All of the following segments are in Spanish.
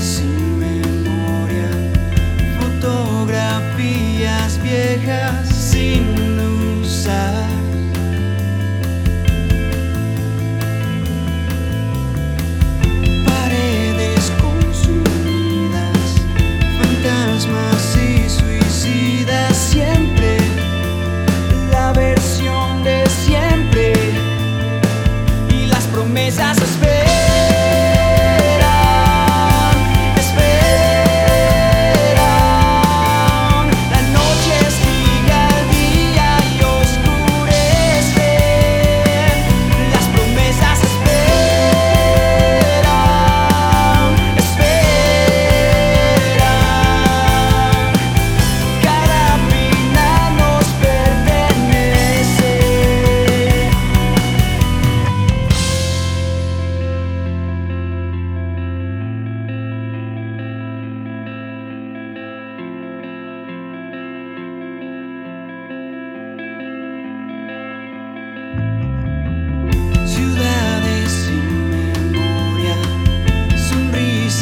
sin memoria, fotografías viejas.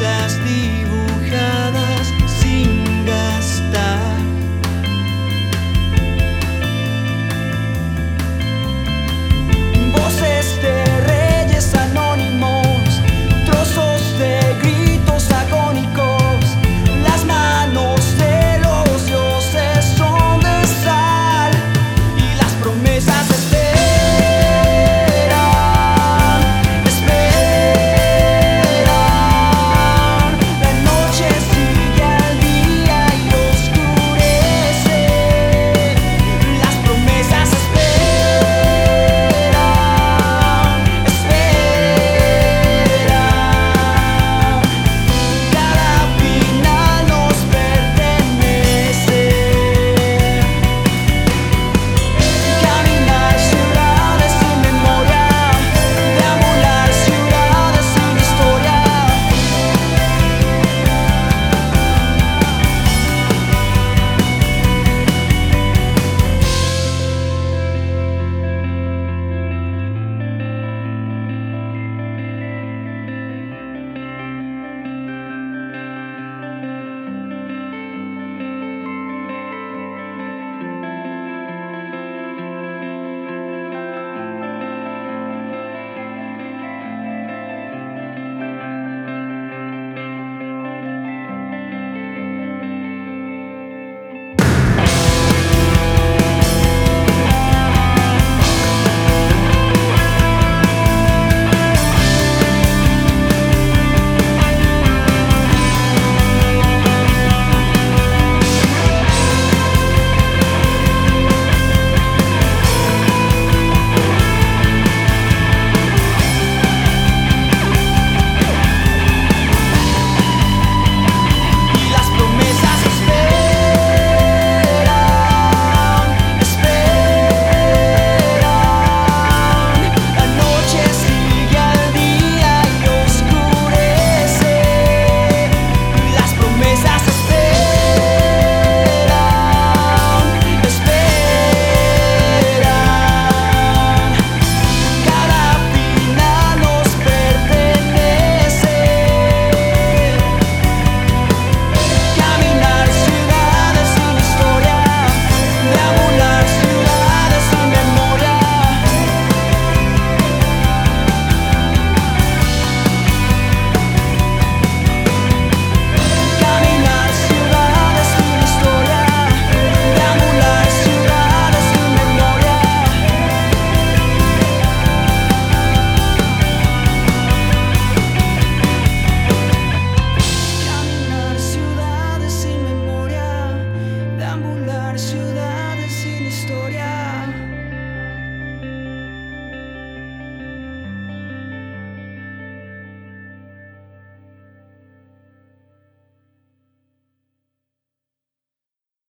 last the